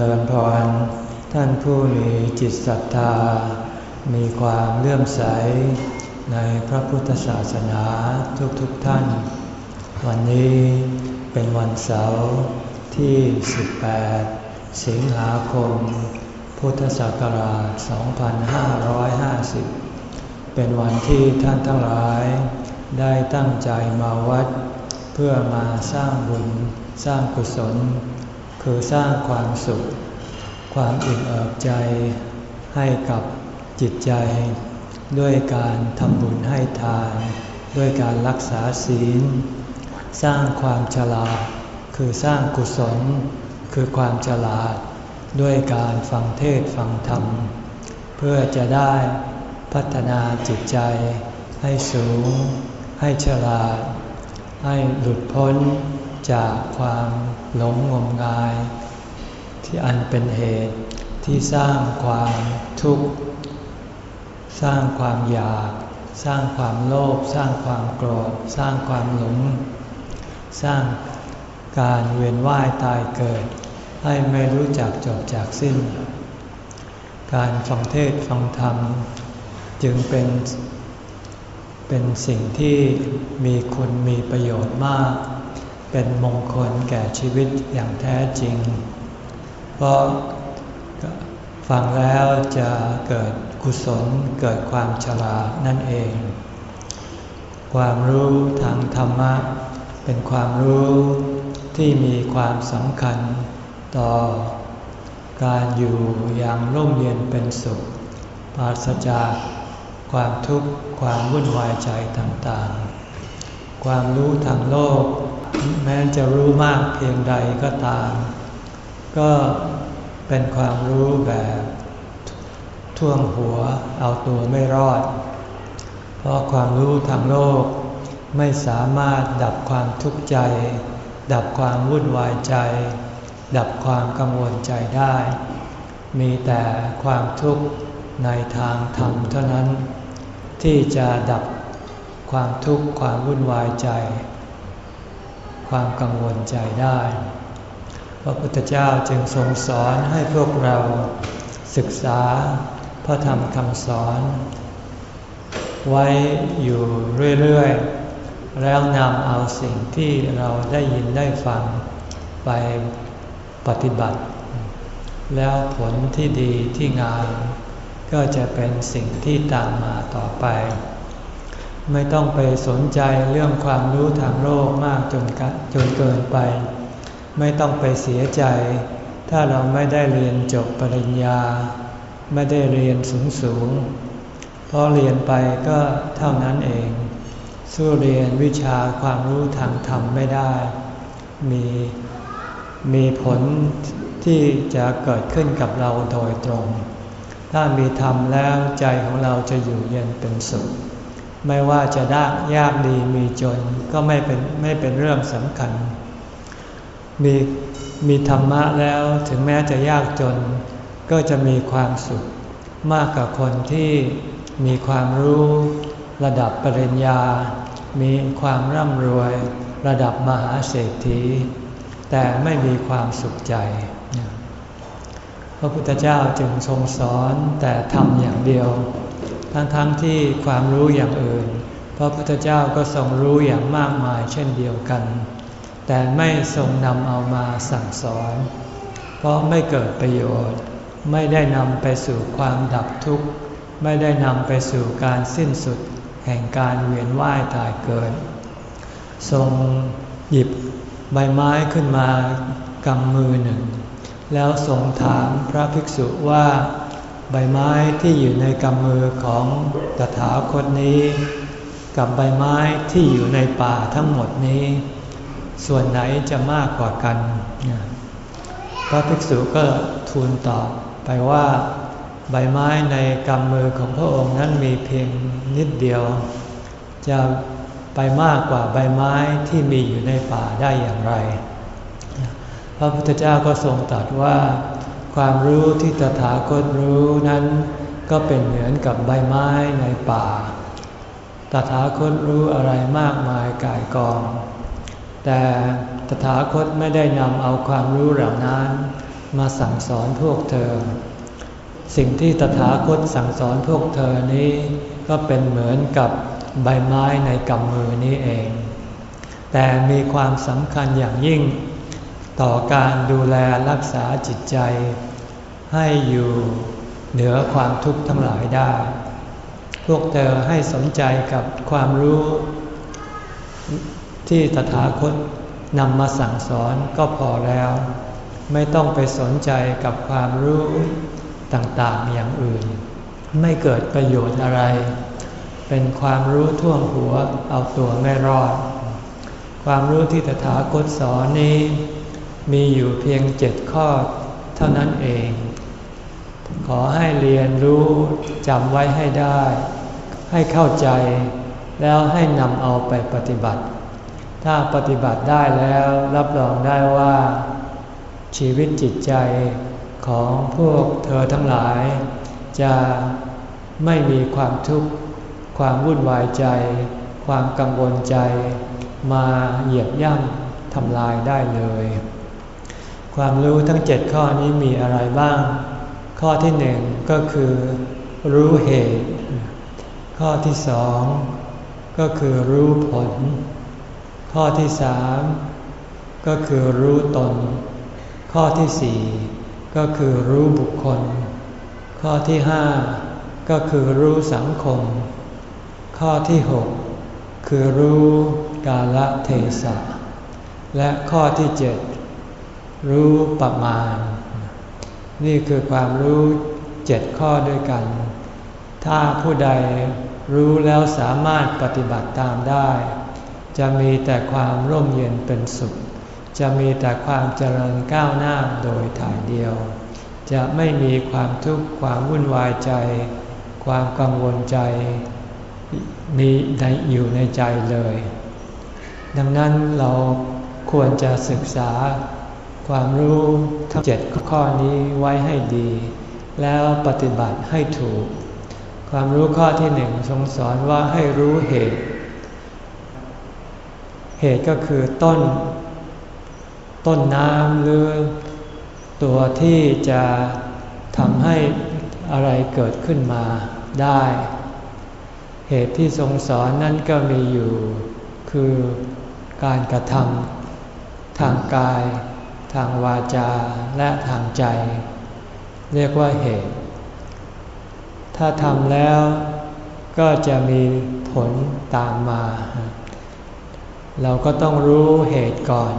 ริญพร ท่านผู้มีจิตศรัทธา มีความเลื่อมใสในพระพุทธศาสนาทุกๆทท่าน วันนี้เป็นวันเสาร์ที่ 18 สิงหาคม พุทธศักราช 2550 เป็นวันที่ท่านทั้งหลายได้ตั้งใจมาวัด เพื่อมาสร้างบุญสร้างกุศล คือสร้างความสุข ความอิ่มเอิบใจให้กับจิตใจ ด้วยการทำบุญให้ทาน ด้วยการรักษาศีล สร้างความฉลาด คือสร้างกุศล คือความฉลาด ด้วยการฟังเทศฟังธรรม เพื่อจะได้พัฒนาจิตใจ ให้สูง ให้ฉลาด ให้หลุดพ้นจากความ หลงงมงาย ที่อันเป็นเหตุที่สร้างความทุกข์ สร้างความอยาก สร้างความโลภสร้างความโกรธ สร้างความหลง สร้างการเวียนว่ายตายเกิด ให้ไม่รู้จักจบจากสิ้น การฟังเทศฟังธรรม จึงเป็นเป็นสิ่งที่มีคุณมีประโยชน์มาก เป็นมงคลแก่ชีวิตอย่างแท้จริง เพราะฟังแล้วจะเกิดกุศลเกิดความฉลาดนั่นเอง ความรู้ทางธรรมะ เป็นความรู้ที่มีความสำคัญต่อการอยู่อย่างร่มเย็นเป็นสุข ปราศจากความทุกข์ความวุ่นวายใจต่างๆ ความรู้ทางโลก แม้จะรู้มากเพียงใดก็ตาม ก็เป็นความรู้แบบท่วมหัวเอาตัวไม่รอด เพราะความรู้ทางโลกไม่สามารถดับความทุกข์ใจ ดับความวุ่นวายใจ ดับความกังวลใจได้ มีแต่ความทุกข์ในทางธรรมเท่านั้น ที่จะดับความทุกข์ความวุ่นวายใจ ความกังวลใจได้ พระพุทธเจ้าจึงทรงสอนให้พวกเราศึกษาพระธรรมคำสอน ไว้อยู่เรื่อยๆ แล้วนำเอาสิ่งที่เราได้ยินได้ฟังไปปฏิบัติ แล้วผลที่ดีที่งามก็จะเป็นสิ่งที่ตามมาต่อไป ไม่ต้องไปสนใจเรื่องความรู้ทางโลกมากจนจนเกินไป ไม่ต้องไปเสียใจ ถ้าเราไม่ได้เรียนจบปริญญา ไม่ได้เรียนสูงสูงเพราะเรียนไปก็เท่านั้นเอง สู้เรียนวิชาความรู้ทางธรรมไม่ได้ มีมีผลที่จะเกิดขึ้นกับเราโดยตรง ถ้ามีธรรมแล้วใจของเราจะอยู่เย็นเป็นสุข ไม่ว่าจะได้ยากดีมีจนก็ไม่เป็นไม่เป็นเรื่องสำคัญ มีมีธรรมะแล้วถึงแม้จะยากจน ก็จะมีความสุข มากกว่าคนที่มีความรู้ระดับปริญญา มีความร่ำรวย ระดับมหาเศรษฐี แต่ไม่มีความสุขใจ พระพุทธเจ้าจึงทรงสอนแต่ทำอย่างเดียว ทั้งๆทที่ความรู้อย่างอื่น พระพุทธเจ้าก็ทรงรู้อย่างมากมายเช่นเดียวกัน แต่ไม่ทรงนำเอามาสั่งสอน เพราะไม่เกิดประโยชน์ ไม่ได้นำไปสู่ความดับทุกข์ ไม่ได้นำไปสู่การสิ้นสุดแห่งการเวียนว่ายตายเกิด ทรงหยิบใบไม้ขึ้นมากำมือหนึ่ง แล้วทรงถามพระภิกษุว่า ใบไม้ที่อยู่ในกำมือของตถาคตนี้ กับใบไม้ที่อยู่ในป่าทั้งหมดนี้ ส่วนไหนจะมากกว่ากัน พระภิกษุก็ทูลตอบไปว่า ใบไม้ในกำมือของพระองค์นั้นมีเพียงนิดเดียว จะไปมากกว่าใบไม้ที่มีอยู่ในป่าได้อย่างไร พระพุทธเจ้าก็ทรงตรัสว่า ความรู้ที่ตถาคตรู้นั้น ก็เป็นเหมือนกับใบไม้ในป่า ตถาคตรู้อะไรมากมายกายกอง แต่ตถาคตไม่ได้นำเอาความรู้เหล่านั้น มาสั่งสอนพวกเธอ สิ่งที่ตถาคตสั่งสอนพวกเธอนี้ ก็เป็นเหมือนกับใบไม้ในกำมือนี้เอง แต่มีความสำคัญอย่างยิ่งต่อการดูแลรักษาจิตใจ ให้อยู่เหนือความทุกข์ทั้งหลายได้ พวกเธอให้สนใจกับความรู้ ที่ตถาคตนำมาสั่งสอนก็พอแล้ว ไม่ต้องไปสนใจกับความรู้ต่างๆอย่างอื่น ไม่เกิดประโยชน์อะไร เป็นความรู้ท่วมหัวเอาตัวไม่รอด ความรู้ที่ตถาคตสอนนี้ มีอยู่เพียงเจ็ดข้อเท่านั้นเอง ขอให้เรียนรู้จำไว้ให้ได้ ให้เข้าใจแล้วให้นำเอาไปปฏิบัติ ถ้าปฏิบัติได้แล้วรับรองได้ว่า ชีวิตจิตใจของพวกเธอทั้งหลาย จะไม่มีความทุกข์ ความวุ่นวายใจ ความกังวลใจ มาเหยียบย่ำทำลายได้เลย ความรู้ทั้งเจ็ดข้อนี้มีอะไรบ้าง ข้อที่หนึ่งก็คือรู้เหตุ ข้อที่สองก็คือรู้ผล ข้อที่สามก็คือรู้ตน ข้อที่สี่ก็คือรู้บุคคล ข้อที่ห้าก็คือรู้สังคม ข้อที่หกคือรู้กาลเทศะ และข้อที่เจ็ดรู้ประมาณ นี่คือความรู้เจ็ดข้อด้วยกัน ถ้าผู้ใดรู้แล้วสามารถปฏิบัติตามได้ จะมีแต่ความร่มเย็นเป็นสุข จะมีแต่ความเจริญก้าวหน้าโดยถ่ายเดียว จะไม่มีความทุกข์ความวุ่นวายใจ ความกังวลใจ มีในอยู่ในใจเลย ดังนั้นเราควรจะศึกษา ความรู้ทั้งเจ็ดข้อนี้ไว้ให้ดี แล้วปฏิบัติให้ถูก ความรู้ข้อที่หนึ่งทรงสอนว่าให้รู้เหตุ เหตุก็คือต้น ต้นน้ำหรือตัวที่จะทำให้อะไรเกิดขึ้นมาได้ เหตุที่ทรงสอนนั้นก็มีอยู่ คือการกระทำทางกาย ทางวาจาและทางใจ เรียกว่าเหตุ ถ้าทำแล้วก็จะมีผลตามมา เราก็ต้องรู้เหตุก่อน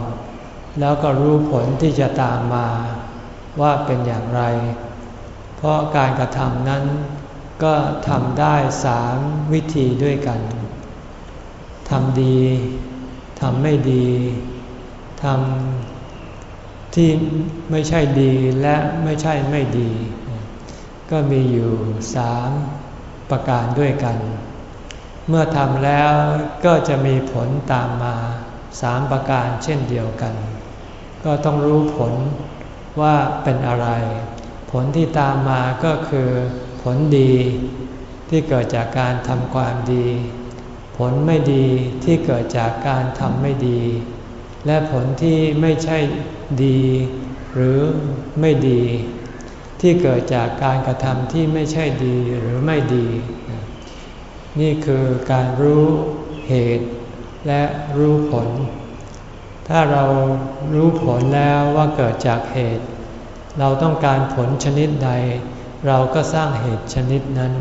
แล้วก็รู้ผลที่จะตามมาว่าเป็นอย่างไร เพราะการกระทำนั้นก็ทำได้สามวิธีด้วยกันทำดี ทำไม่ดี ทำ ที่ไม่ใช่ดีและไม่ใช่ไม่ดี ก็มีอยู่สามประการด้วยกัน เมื่อทำแล้วก็จะมีผลตามมาสามประการเช่นเดียวกัน ก็ต้องรู้ผลว่าเป็นอะไร ผลที่ตามมาก็คือผลดีที่เกิดจากการทำความดี ผลไม่ดีที่เกิดจากการทำไม่ดี และผลที่ไม่ใช่ ดีหรือไม่ดี ที่เกิดจากการกระทำที่ไม่ใช่ดีหรือไม่ดี นี่คือการรู้เหตุและรู้ผล ถ้าเรารู้ผลแล้วว่าเกิดจากเหตุ เราต้องการผลชนิดใด เราก็สร้างเหตุชนิดนั้น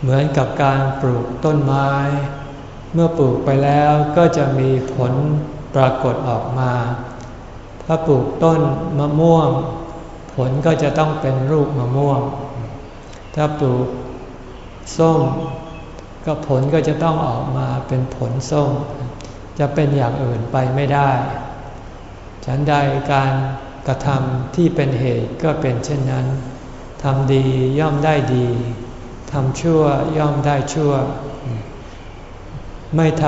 เหมือนกับการปลูกต้นไม้ เมื่อปลูกไปแล้วก็จะมีผลปรากฏออกมา ถ้าปลูกต้นมะม่วง ผลก็จะต้องเป็นรูปมะม่วง ถ้าปลูกส้ม ก็ผลก็จะต้องออกมาเป็นผลส้ม จะเป็นอย่างอื่นไปไม่ได้ ฉันใดการกระทำที่เป็นเหตุก็เป็นเช่นนั้นทำดีย่อมได้ดี ทำชั่วย่อมได้ชั่ว ไม่ท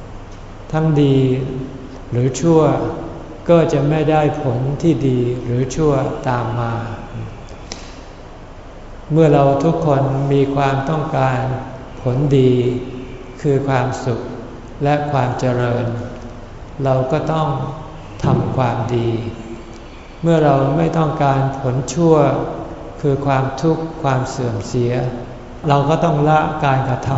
ำทั้งดีหรือชั่ว ก็จะไม่ได้ผลที่ดีหรือชั่วตามมา เมื่อเราทุกคนมีความต้องการผลดี คือความสุขและความเจริญ เราก็ต้องทำความดี เมื่อเราไม่ต้องการผลชั่ว คือความทุกข์ความเสื่อมเสีย เราก็ต้องละการกระท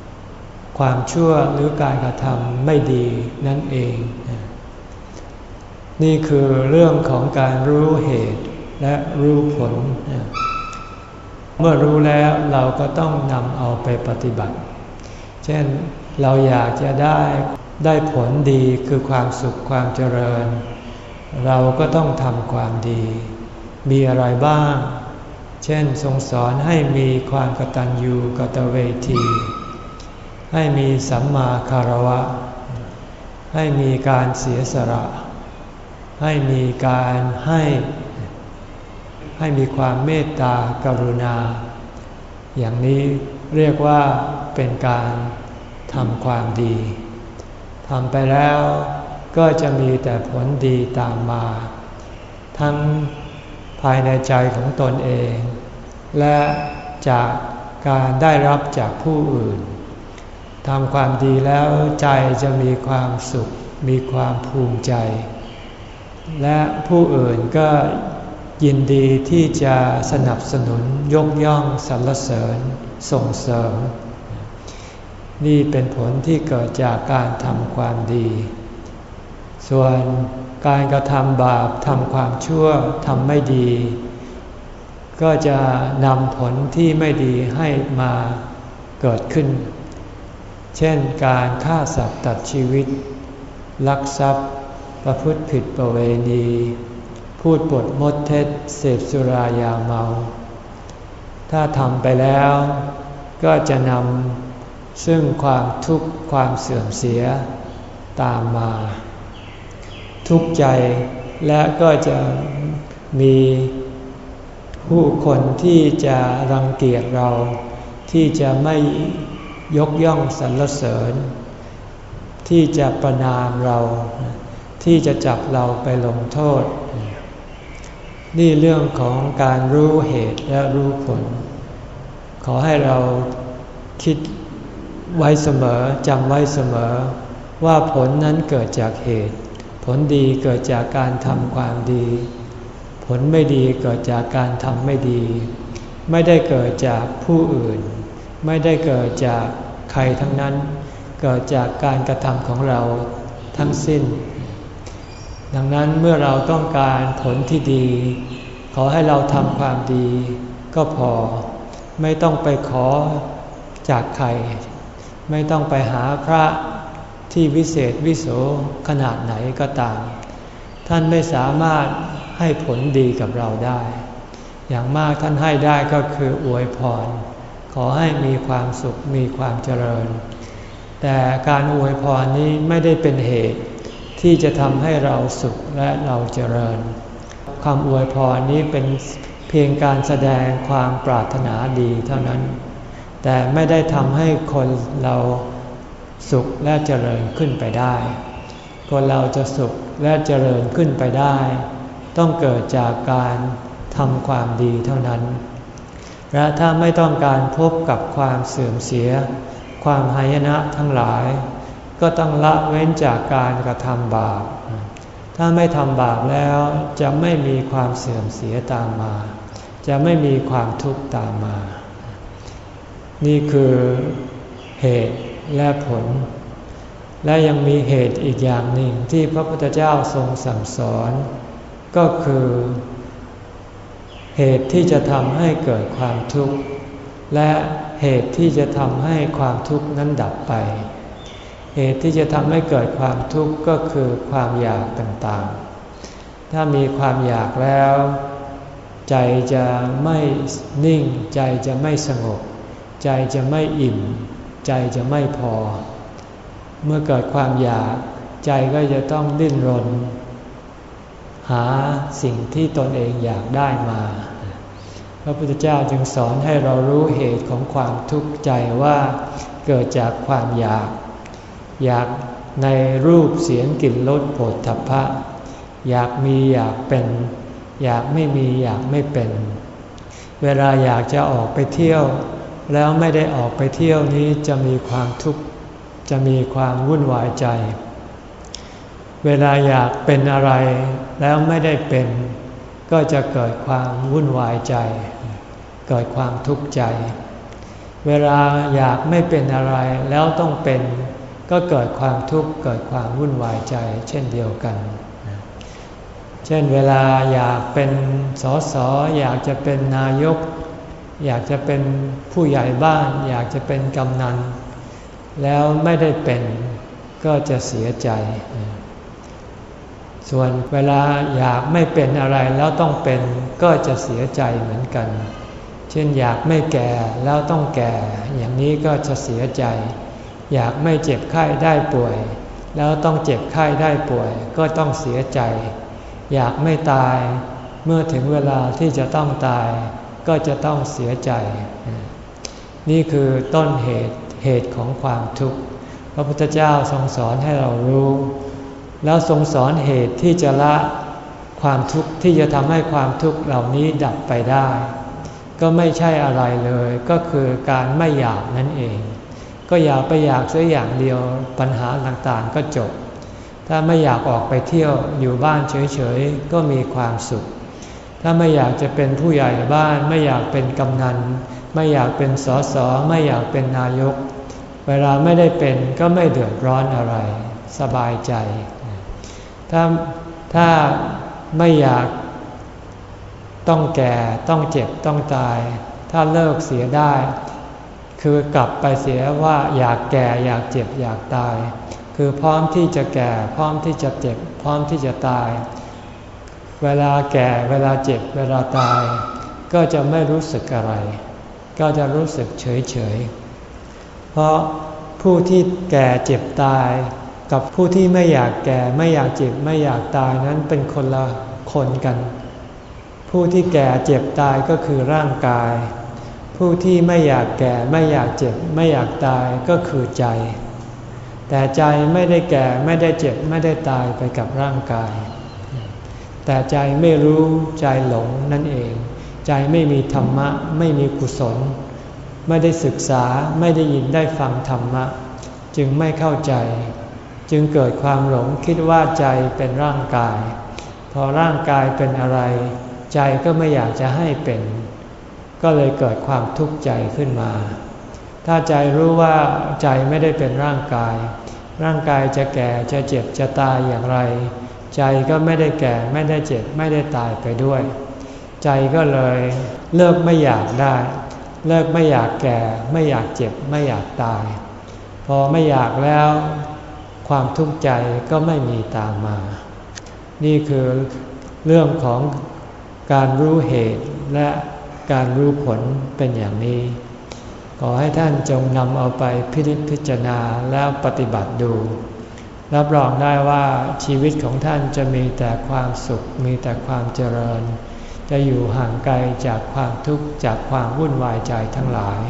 ำความชั่วหรือการกระทำไม่ดีนั่นเอง นี่คือเรื่องของการรู้เหตุและรู้ผล เมื่อรู้แล้วเราก็ต้องนำเอาไปปฏิบัติ เช่นเราอยากจะได้ได้ผลดีคือความสุขความเจริญ เราก็ต้องทำความดี มีอะไรบ้าง เช่นทรงสอนให้มีความกตัญญูกตเวที ให้มีสัมมาคารวะ ให้มีการเสียสละ ให้มีการให้ ให้มีความเมตตากรุณา อย่างนี้เรียกว่าเป็นการทำความดีทำไปแล้วก็จะมีแต่ผลดีตามมา ทั้งภายในใจของตนเอง และจากการได้รับจากผู้อื่นทำความดีแล้วใจจะมีความสุข มีความภูมิใจ และผู้อื่นก็ยินดีที่จะสนับสนุนยกย่องสรรเสริญส่งเสริม นี่เป็นผลที่เกิดจากการทำความดี ส่วนการกระทำบาปทำความชั่วทำไม่ดี ก็จะนำผลที่ไม่ดีให้มาเกิดขึ้น เช่นการฆ่าสัตว์ตัดชีวิต ลักทรัพย์ ประพฤติผิดประเวณี พูดปดมดเท็จเสพสุรายาเมา ถ้าทำไปแล้วก็จะนำซึ่งความทุกข์ความเสื่อมเสียตามมา ทุกข์ใจและก็จะมีผู้คนที่จะรังเกียจเรา ที่จะไม่ยกย่องสรรเสริญ ที่จะประนามเรา ที่จะจับเราไปลงโทษ นี่เรื่องของการรู้เหตุและรู้ผล ขอให้เราคิดไว้เสมอจำไว้เสมอ ว่าผลนั้นเกิดจากเหตุ ผลดีเกิดจากการทำความดี ผลไม่ดีเกิดจากการทำไม่ดี ไม่ได้เกิดจากผู้อื่น ไม่ได้เกิดจากใครทั้งนั้น เกิดจากการกระทำของเราทั้งสิ้น ดังนั้นเมื่อเราต้องการผลที่ดี ขอให้เราทำความดีก็พอ ไม่ต้องไปขอจากใคร ไม่ต้องไปหาพระที่วิเศษวิโสขนาดไหนก็ตาม ท่านไม่สามารถให้ผลดีกับเราได้ อย่างมากท่านให้ได้ก็คืออวยพร ขอให้มีความสุขมีความเจริญ แต่การอวยพรนี้ไม่ได้เป็นเหตุ ที่จะทำให้เราสุขและเราเจริญความอวยพรนี้เป็นเพียงการแสดงความปรารถนาดีเท่านั้น แต่ไม่ได้ทำให้คนเราสุขและเจริญขึ้นไปได้ คนเราจะสุขและเจริญขึ้นไปได้ ต้องเกิดจากการทำความดีเท่านั้น และถ้าไม่ต้องการพบกับความเสื่อมเสีย ความหายนะทั้งหลาย ก็ต้องละเว้นจากการกระทำบาป ถ้าไม่ทำบาปแล้วจะไม่มีความเสื่อมเสียตามมา จะไม่มีความทุกข์ตามมา นี่คือเหตุและผล และยังมีเหตุอีกอย่างหนึ่งที่พระพุทธเจ้าทรงสั่งสอน ก็คือเหตุที่จะทำให้เกิดความทุกข์ และเหตุที่จะทำให้ความทุกข์นั้นดับไป เหตุที่จะทำให้เกิดความทุกข์ก็คือความอยากต่างๆ ถ้ามีความอยากแล้ว ใจจะไม่นิ่ง ใจจะไม่สงบ ใจจะไม่อิ่ม ใจจะไม่พอ เมื่อเกิดความอยาก ใจก็จะต้องดิ้นรน หาสิ่งที่ตนเองอยากได้มา พระพุทธเจ้าจึงสอนให้เรารู้เหตุของความทุกข์ใจว่าเกิดจากความอยาก อยากในรูปเสียงกลิ่นรสโผฏฐัพพะ อยากมีอยากเป็น อยากไม่มีอยากไม่เป็น เวลาอยากจะออกไปเที่ยว แล้วไม่ได้ออกไปเที่ยวนี้จะมีความทุกข์จะมีความวุ่นวายใจ เวลาอยากเป็นอะไร แล้วไม่ได้เป็น ก็จะเกิดความวุ่นวายใจ เกิดความทุกข์ใจ เวลาอยากไม่เป็นอะไรแล้วต้องเป็น ก็เกิดความทุกข์เกิดความวุ่นวายใจเช่นเดียวกัน เช่นเวลาอยากเป็นสสอยากจะเป็นนายก อยากจะเป็นผู้ใหญ่บ้าน อยากจะเป็นกำนัน แล้วไม่ได้เป็นก็จะเสียใจ ส่วนเวลาอยากไม่เป็นอะไรแล้วต้องเป็นก็จะเสียใจเหมือนกัน เช่นอยากไม่แก่แล้วต้องแก่ อย่างนี้ก็จะเสียใจ อยากไม่เจ็บไข้ได้ป่วย แล้วต้องเจ็บไข้ได้ป่วย ก็ต้องเสียใจ อยากไม่ตาย เมื่อถึงเวลาที่จะต้องตาย ก็จะต้องเสียใจ นี่คือต้นเหตุเหตุของความทุกข์ พระพุทธเจ้าทรงสอนให้เรารู้ แล้วทรงสอนเหตุที่จะละความทุกข์ที่จะทำให้ความทุกข์เหล่านี้ดับไปได้ ก็ไม่ใช่อะไรเลย ก็คือการไม่อยากนั่นเอง ก็อยากไปอยากสักอย่างเดียวปัญหาต่างๆก็จบ ถ้าไม่อยากออกไปเที่ยวอยู่บ้านเฉยๆ ก็มีความสุข ถ้าไม่อยากจะเป็นผู้ใหญ่บ้านไม่อยากเป็นกำนัน ไม่อยากเป็นสสไม่อยากเป็นนายก เวลาไม่ได้เป็นก็ไม่เดือดร้อนอะไร สบายใจ ถ้าถ้าไม่อยากต้องแก่ต้องเจ็บต้องตาย ถ้าเลิกเสียได้ คือกลับไปเสียว่าอยากแก่อยากเจ็บอยากตาย คือพร้อมที่จะแก่ พร้อมที่จะเจ็บ พร้อมที่จะตาย เวลาแก่เวลาเจ็บเวลาตาย ก็จะไม่รู้สึกอะไร ก็จะรู้สึกเฉยเฉยเพราะผู้ที่แก่เจ็บตาย กับผู้ที่ไม่อยากแก่ไม่อยากเจ็บไม่อยากตายนั้นเป็นคนละคนกัน ผู้ที่แก่เจ็บตายก็คือร่างกาย ผู้ที่ไม่อยากแก่ไม่อยากเจ็บ ไม่อยากตายก็คือใจ แต่ใจไม่ได้แก่ไม่ได้เจ็บไม่ได้ตายไปกับร่างกาย แต่ใจไม่รู้ใจหลงนั่นเอง ใจไม่มีธรรมะ ไม่มีกุศล ไม่ได้ศึกษาไม่ได้ยินได้ฟังธรรมะ จึงไม่เข้าใจ จึงเกิดความหลงคิดว่าใจเป็นร่างกาย พอร่างกายเป็นอะไร ใจก็ไม่อยากจะให้เป็น ก็เลยเกิดความทุกข์ใจขึ้นมา ถ้าใจรู้ว่าใจไม่ได้เป็นร่างกาย ร่างกายจะแก่จะเจ็บจะตายอย่างไร ใจก็ไม่ได้แก่ไม่ได้เจ็บไม่ได้ตายไปด้วย ใจก็เลยเลิกไม่อยากได้ เลิกไม่อยากแก่ไม่อยากเจ็บไม่อยากตาย พอไม่อยากแล้ว ความทุกข์ใจก็ไม่มีตามมา นี่คือเรื่องของการรู้เหตุและ การรู้ผลเป็นอย่างนี้ ขอให้ท่านจงนำเอาไปพิจิตพิจารณาแล้วปฏิบัติดู รับรองได้ว่าชีวิตของท่านจะมีแต่ความสุขมีแต่ความเจริญ จะอยู่ห่างไกลจากความทุกข์จากความวุ่นวายใจทั้งหลาย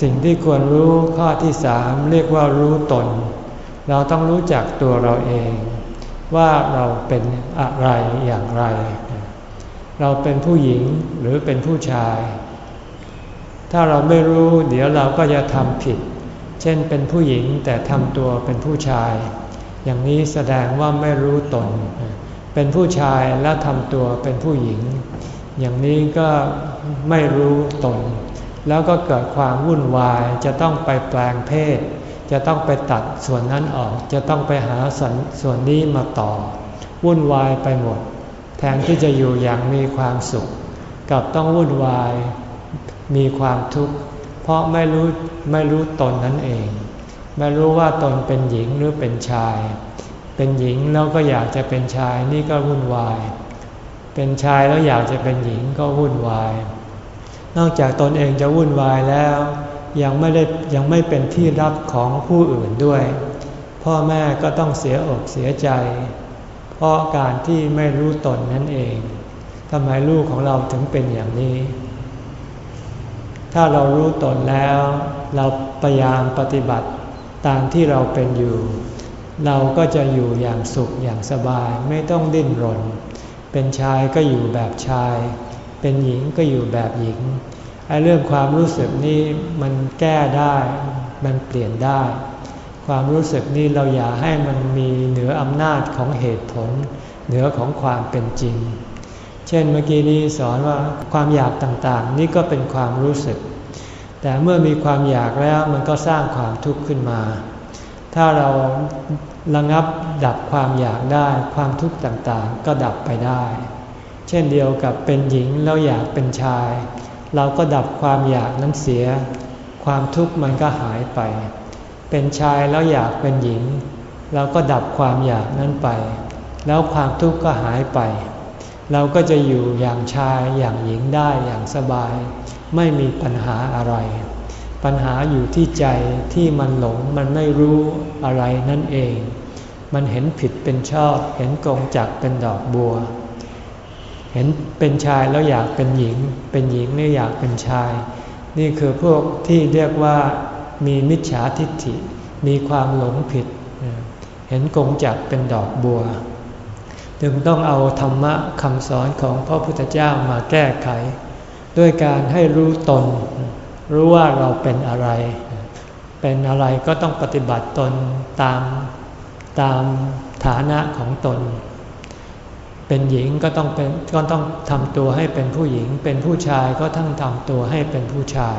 สิ่งที่ควรรู้ข้อที่สามเรียกว่ารู้ตน เราต้องรู้จักตัวเราเอง ว่าเราเป็นอะไรอย่างไร เราเป็นผู้หญิงหรือเป็นผู้ชาย ถ้าเราไม่รู้เดี๋ยวเราก็จะทำผิด เช่นเป็นผู้หญิงแต่ทำตัวเป็นผู้ชาย อย่างนี้แสดงว่าไม่รู้ตน เป็นผู้ชายแล้วทำตัวเป็นผู้หญิง อย่างนี้ก็ไม่รู้ตน แล้วก็เกิดความวุ่นวายจะต้องไปแปลงเพศ จะต้องไปตัดส่วนนั้นออก จะต้องไปหาส่วนนี้มาต่อ วุ่นวายไปหมด แทนที่จะอยู่อย่างมีความสุข กับต้องวุ่นวาย มีความทุกข์ เพราะไม่รู้ไม่รู้ตนนั่นเอง ไม่รู้ว่าตนเป็นหญิงหรือเป็นชาย เป็นหญิงแล้วก็อยากจะเป็นชายนี่ก็วุ่นวาย เป็นชายแล้วอยากจะเป็นหญิงก็วุ่นวาย นอกจากตนเองจะวุ่นวายแล้ว ยังไม่ได้ยังไม่เป็นที่รับของผู้อื่นด้วย พ่อแม่ก็ต้องเสียอกเสียใจ ราะการที่ไม่รู้ตนนั่นเองทำไมลูกของเราถึงเป็นอย่างนี้ ถ้าเรารู้ตนแล้ว เราพยายามปฏิบัติตามที่เราเป็นอยู่ เราก็จะอยู่อย่างสุขอย่างสบายไม่ต้องดิ้นรน เป็นชายก็อยู่แบบชาย เป็นหญิงก็อยู่แบบหญิงไอ้เรื่องความรู้สึกนี้มันแก้ได้ มันเปลี่ยนได้ ความรู้สึกนี้เราอย่าให้มันมีเหนืออำนาจของเหตุผล เหนือของความเป็นจริง เช่นเมื่อกี้นี้สอนว่าความอยากต่างๆ นี่ก็เป็นความรู้สึก แต่เมื่อมีความอยากแล้วมันก็สร้างความทุกข์ขึ้นมา ถ้าเราระงับดับความอยากได้ ความทุกข์ต่างๆ ก็ดับไปได้ เช่นเดียวกับเป็นหญิงแล้วอยากเป็นชาย เราก็ดับความอยากนั้นเสีย ความทุกข์มันก็หายไป เป็นชายแล้วอยากเป็นหญิง เราก็ดับความอยากนั้นไป แล้วความทุกข์ก็หายไป เราก็จะอยู่อย่างชายอย่างหญิงได้อย่างสบาย ไม่มีปัญหาอะไร ปัญหาอยู่ที่ใจที่มันหลงมันไม่รู้อะไรนั่นเอง มันเห็นผิดเป็นชอบเห็นกงจักเป็นดอกบัว เห็นเป็นชายแล้วอยากเป็นหญิง เป็นหญิงไม่อยากเป็นชาย นี่คือพวกที่เรียกว่า มีมิจฉาทิฏฐิ มีความหลงผิด เห็นกงจักเป็นดอกบัว จึงต้องเอาธรรมะคำสอนของพระพุทธเจ้ามาแก้ไข ด้วยการให้รู้ตน รู้ว่าเราเป็นอะไร เป็นอะไรก็ต้องปฏิบัติตนตามตามฐานะของตน เป็นหญิงก็ต้องเป็นก็ต้องทำตัวให้เป็นผู้หญิง เป็นผู้ชายก็ต้งทำตัวให้เป็นผู้ชาย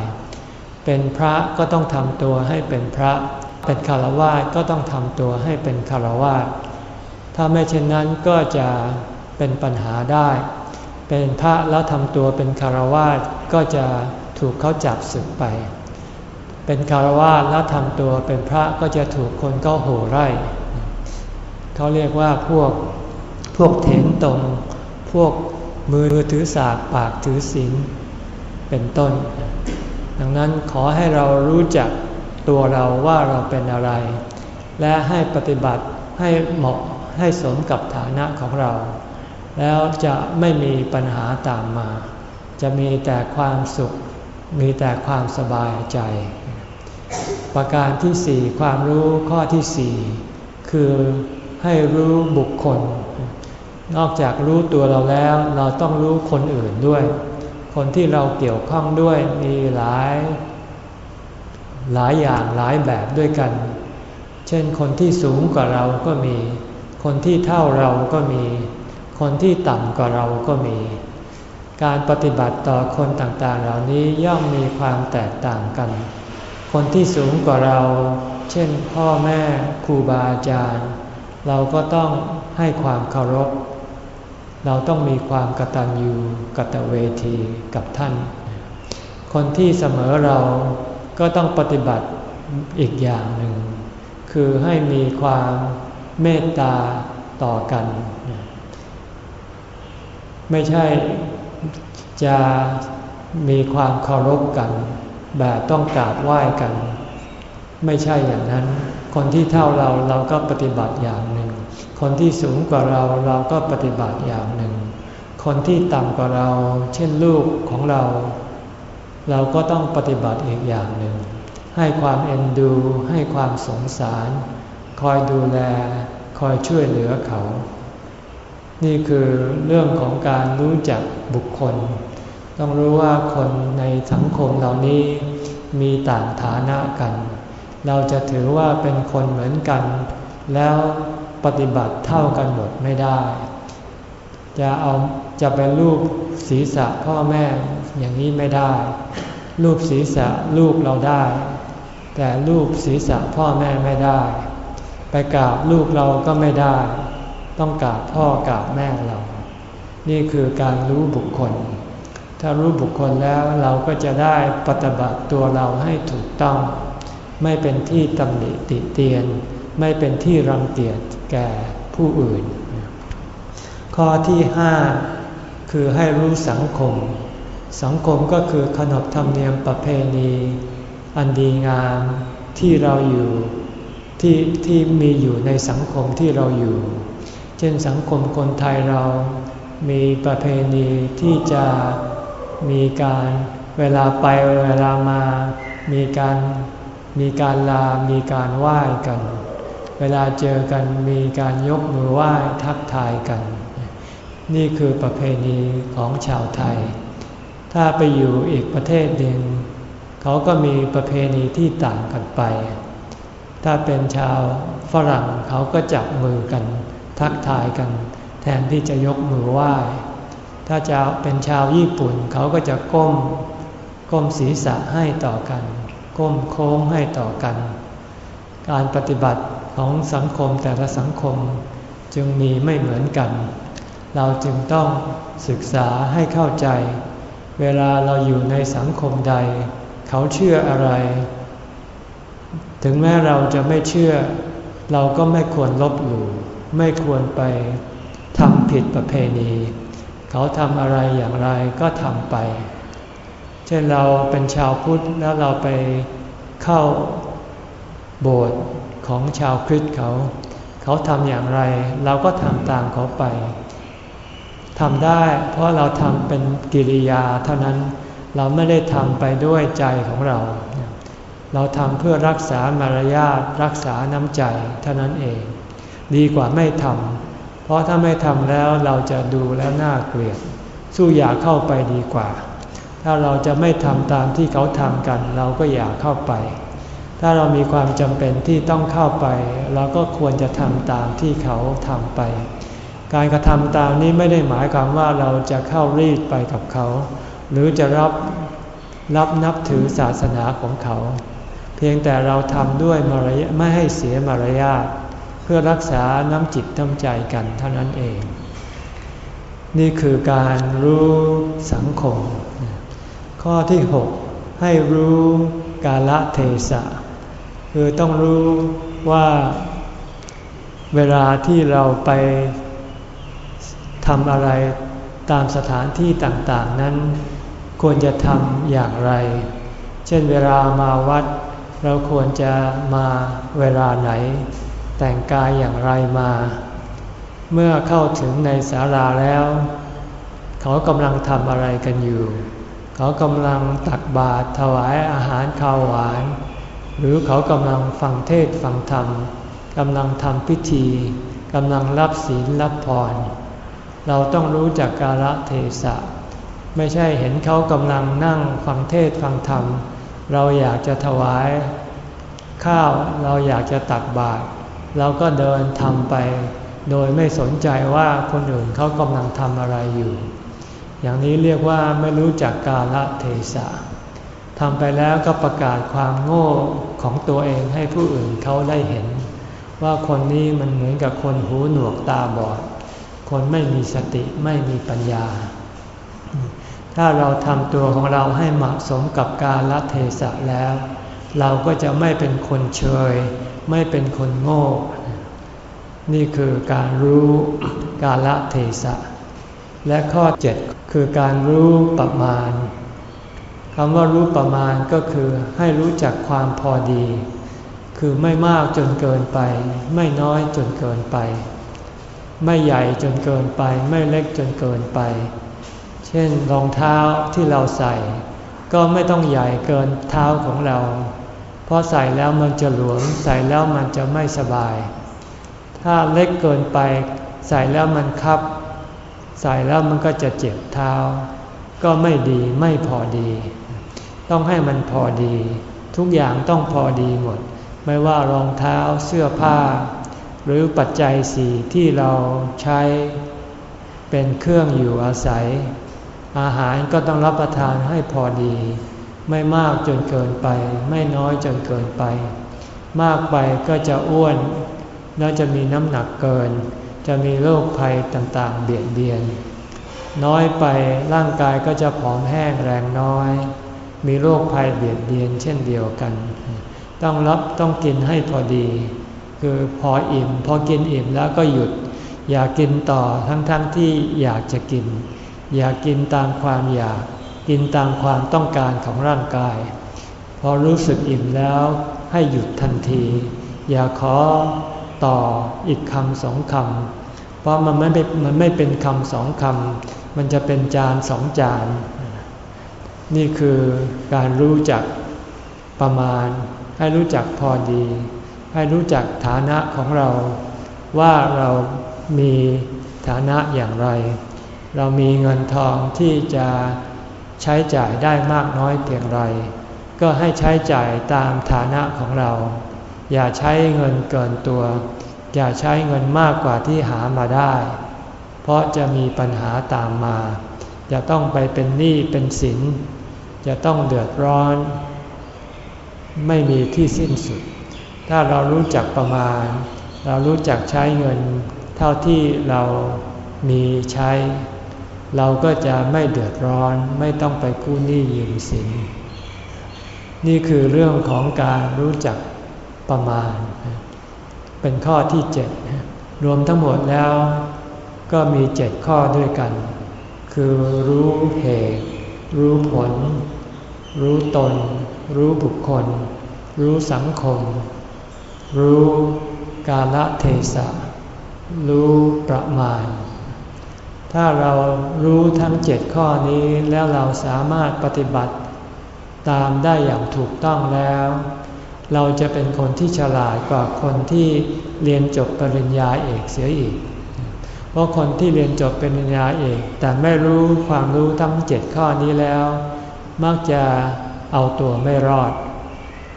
เป็นพระก็ต้องทำตัวให้เป็นพระ เป็นคารวะก็ต้องทำตัวให้เป็นคารวะถ้าไม่เช่นนั้นก็จะเป็นปัญหาได้ เป็นพระแล้วทำตัวเป็นคารวะก็จะถูกเขาจับศึกไป เป็นคารวะแล้วทำตัวเป็นพระก็จะถูกคนก็โห่ไร่เขาเรียกว่าพวกพวกเถนตรง พวกมือถือสากปากถือศีลเป็นต้น ดังนั้นขอให้เรารู้จักตัวเราว่าเราเป็นอะไร และให้ปฏิบัติให้เหมาะให้สมกับฐานะของเรา แล้วจะไม่มีปัญหาตามมา จะมีแต่ความสุข มีแต่ความสบายใจ ประการที่สี่ความรู้ข้อที่สี่คือให้รู้บุคคล นอกจากรู้ตัวเราแล้วเราต้องรู้คนอื่นด้วย คนที่เราเกี่ยวข้องด้วยมีหลายหลายอย่างหลายแบบด้วยกัน เช่นคนที่สูงกว่าเราก็มี คนที่เท่าเราก็มี คนที่ต่ำกว่าเราก็มี การปฏิบัติต่อคนต่างๆ เหล่านี้ย่อมมีความแตกต่างกัน คนที่สูงกว่าเรา เช่นพ่อแม่ครูบาอาจารย์ เราก็ต้องให้ความเคารพ เราต้องมีความกตัญญูกตเวทีกับท่าน คนที่เสมอเราก็ต้องปฏิบัติอีกอย่างหนึ่ง คือให้มีความเมตตาต่อกัน ไม่ใช่จะมีความเคารพกัน แบบต้องกราบไหว้กัน ไม่ใช่อย่างนั้น คนที่เท่าเราเราก็ปฏิบัติอย่าง คนที่สูงกว่าเราเราก็ปฏิบัติอย่างหนึ่ง คนที่ต่ำกว่าเราเช่นลูกของเรา เราก็ต้องปฏิบัติอีกอย่างหนึ่ง ให้ความเอ็นดู ให้ความสงสาร คอยดูแล คอยช่วยเหลือเขา นี่คือเรื่องของการรู้จักบุคคล ต้องรู้ว่าคนในสังคมเหล่านี้มีต่างฐานะกัน เราจะถือว่าเป็นคนเหมือนกัน แล้ว ปฏิบัติเท่ากันหมดไม่ได้ จะเอาจะเป็นรูปศีรษะพ่อแม่อย่างนี้ไม่ได้ รูปศีรษะลูกเราได้ แต่รูปศีรษะพ่อแม่ไม่ได้ ไปกราบลูกเราก็ไม่ได้ ต้องกราบพ่อกราบแม่เรา นี่คือการรู้บุคคล ถ้ารู้บุคคลแล้วเราก็จะได้ปฏิบัติตัวเราให้ถูกต้อง ไม่เป็นที่ตำหนิติเตียน ไม่เป็นที่รังเกียจ แก่ผู้อื่น ข้อที่ห้าคือให้รู้สังคม สังคมก็คือขนบธรรมเนียมประเพณี อันดีงามที่เราอยู่ที่ที่มีอยู่ในสังคมที่เราอยู่ เช่นสังคมคนไทยเรามีประเพณีที่จะมีการเวลาไปเวลามา มีการมีการลา มีการไหว้กันเวลาเจอกันมีการยกมือไหว้ทักทายกัน นี่คือประเพณีของชาวไทย ถ้าไปอยู่อีกประเทศหนึ่งเขาก็มีประเพณีที่ต่างกันไป ถ้าเป็นชาวฝรั่งเขาก็จับมือกัน ทักทายกัน แทนที่จะยกมือไหว้ ถ้าจะเป็นชาวญี่ปุ่นเขาก็จะก้ม ก้มศีรษะให้ต่อกัน ก้มโค้งให้ต่อกัน การปฏิบัติ ของสังคมแต่ละสังคมจึงมีไม่เหมือนกัน เราจึงต้องศึกษาให้เข้าใจ เวลาเราอยู่ในสังคมใด เขาเชื่ออะไร ถึงแม้เราจะไม่เชื่อ เราก็ไม่ควรลบหลู่ไม่ควรไปทำผิดประเพณี เขาทำอะไรอย่างไรก็ทำไป เช่นเราเป็นชาวพุทธแล้วเราไปเข้าโบสถ์ ของชาวคริสต์เขา เขาทำอย่างไร เราก็ทำตามเขาไปทำได้เพราะเราทำเป็นกิริยาเท่านั้นเราไม่ได้ทำไปด้วยใจของเรา เราทำเพื่อรักษามารยาทรักษาน้ำใจเท่านั้นเอง ดีกว่าไม่ทำเพราะถ้าไม่ทำแล้วเราจะดูแล้วน่าเกลียด สู้อยากเข้าไปดีกว่า ถ้าเราจะไม่ทำตามที่เขาทำกัน เราก็อยากเข้าไป ถ้าเรามีความจำเป็นที่ต้องเข้าไป เราก็ควรจะทำตามที่เขาทำไป การกระทำตามนี้ไม่ได้หมายความว่าเราจะเข้ารีดไปกับเขา หรือจะรับรับนับถือศาสนาของเขา เพียงแต่เราทำด้วยมารยาไม่ให้เสียมารยาทเพื่อรักษาน้ำจิตน้ำใจกันเท่านั้นเอง นี่คือการรู้สังคม ข้อที่ 6 ให้รู้กาลเทศะ คือต้องรู้ว่าเวลาที่เราไปทำอะไรตามสถานที่ต่างๆ นั้น ควรจะทำอย่างไร เช่นเวลามาวัด เราควรจะมาเวลาไหน แต่งกายอย่างไรมา เมื่อเข้าถึงในศาลาแล้ว เขากำลังทำอะไรกันอยู่ เขากำลังตักบาตรถวายอาหารข้าวหวาน หรือเขากำลังฟังเทศฟังธรรมกำลังทำพิธีกำลังรับศีลรับพร เราต้องรู้จักกาลเทศะ ไม่ใช่เห็นเขากำลังนั่งฟังเทศฟังธรรม เราอยากจะถวาย ข้าวเราอยากจะตักบาตรเราก็เดินทำไป โดยไม่สนใจว่าคนอื่นเขากำลังทำอะไรอยู่ อย่างนี้เรียกว่าไม่รู้จักกาลเทศะำไปแล้วก็ประกาศความโง่ของตัวเองให้ผู้อื่นเขาได้เห็น ว่าคนนี้มันเหมือนกับคนหูหนวกตาบอด คนไม่มีสติไม่มีปัญญา ถ้าเราทำตัวของเราให้เหมาะสมกับการละเทศะแล้ว เราก็จะไม่เป็นคนเชย ไม่เป็นคนโง่ นี่คือการรู้การละเทศะ และข้อ 7 คือการรู้ประมาณ คำว่ารู้ประมาณก็คือให้รู้จักความพอดี คือไม่มากจนเกินไป ไม่น้อยจนเกินไป ไม่ใหญ่จนเกินไป ไม่เล็กจนเกินไป เช่นรองเท้าที่เราใส่ ก็ไม่ต้องใหญ่เกินเท้าของเรา เพราะใส่แล้วมันจะหลวม ใส่แล้วมันจะไม่สบาย ถ้าเล็กเกินไป ใส่แล้วมันคับ ใส่แล้วมันก็จะเจ็บเท้า ก็ไม่ดีไม่พอดี ต้องให้มันพอดี ทุกอย่างต้องพอดีหมด ไม่ว่ารองเท้าเสื้อผ้า หรือปัจจัยสี่ที่เราใช้ เป็นเครื่องอยู่อาศัย อาหารก็ต้องรับประทานให้พอดี ไม่มากจนเกินไป ไม่น้อยจนเกินไป มากไปก็จะอ้วนแล้วจะมีน้ำหนักเกิน จะมีโรคภัยต่างๆ เบียดเบียน น้อยไปร่างกายก็จะผอมแห้งแรงน้อย มีโรคภัยเบียดเบียนเช่นเดียวกัน ต้องรับต้องกินให้พอดี คือพออิ่ม พอกินอิ่มแล้วก็หยุด อย่ากินต่อทั้งๆทที่อยากจะกิน อย่ากินตามความอยาก กินตามความต้องการของร่างกาย พอรู้สึกอิ่มแล้วให้หยุดทันที อย่าขอต่ออีกคำสองคำเพราะมันไม่มันไม่เป็นคำสองคำมันจะเป็นจานสองจาน นี่คือการรู้จักประมาณ ให้รู้จักพอดี ให้รู้จักฐานะของเรา ว่าเรามีฐานะอย่างไร เรามีเงินทองที่จะใช้จ่ายได้มากน้อยเพียงไร ก็ให้ใช้จ่ายตามฐานะของเรา อย่าใช้เงินเกินตัว อย่าใช้เงินมากกว่าที่หามาได้ เพราะจะมีปัญหาตามมา จะต้องไปเป็นหนี้เป็นสิน จะต้องเดือดร้อน ไม่มีที่สิ้นสุด ถ้าเรารู้จักประมาณ เรารู้จักใช้เงิน เท่าที่เรามีใช้ เราก็จะไม่เดือดร้อนไม่ต้องไปกู้หนี้ยืมสิน นี่คือเรื่องของการรู้จักประมาณ เป็นข้อที่เจ็ดรวมทั้งหมดแล้วก็มีเจ็ดข้อด้วยกัน คือรู้เหตุ รู้ผล รู้ตน รู้บุคคล รู้สังคม รู้กาลเทศะ รู้ประมาณ ถ้าเรารู้ทั้งเจ็ดข้อนี้แล้วเราสามารถปฏิบัติ ตามได้อย่างถูกต้องแล้ว เราจะเป็นคนที่ฉลาดกว่าคนที่เรียนจบปริญญาเอกเสียอีก เพราะคนที่เรียนจบเปริญญาเอกแต่ไม่รู้ความรู้ทั้งเจ็ดข้อนี้แล้ว มักจะเอาตัวไม่รอด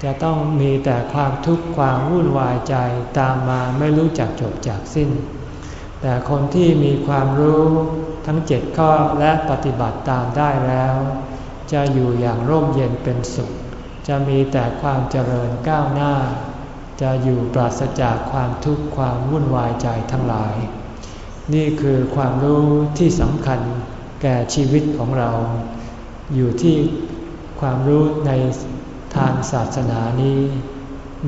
จะต้องมีแต่ความทุกข์ความวุ่นวายใจตามมาไม่รู้จักจบจากสิ้น แต่คนที่มีความรู้ทั้งเจ็ดข้อและปฏิบัติตามได้แล้ว จะอยู่อย่างร่มเย็นเป็นสุข จะมีแต่ความเจริญก้าวหน้า จะอยู่ปราศจากความทุกข์ความวุ่นวายใจทั้งหลาย นี่คือความรู้ที่สำคัญแก่ชีวิตของเรา อยู่ที่ความรู้ในทางศาสนานี้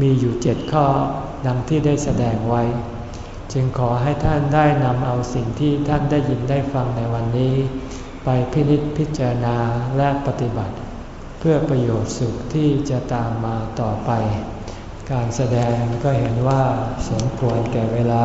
มีอยู่เจ็ดข้อดังที่ได้แสดงไว้ จึงขอให้ท่านได้นำเอาสิ่งที่ท่านได้ยินได้ฟังในวันนี้ ไปพินิจพิจารณาและปฏิบัติ เพื่อประโยชน์สุขที่จะตามมาต่อไป การแสดงก็เห็นว่าสมควรแก่เวลา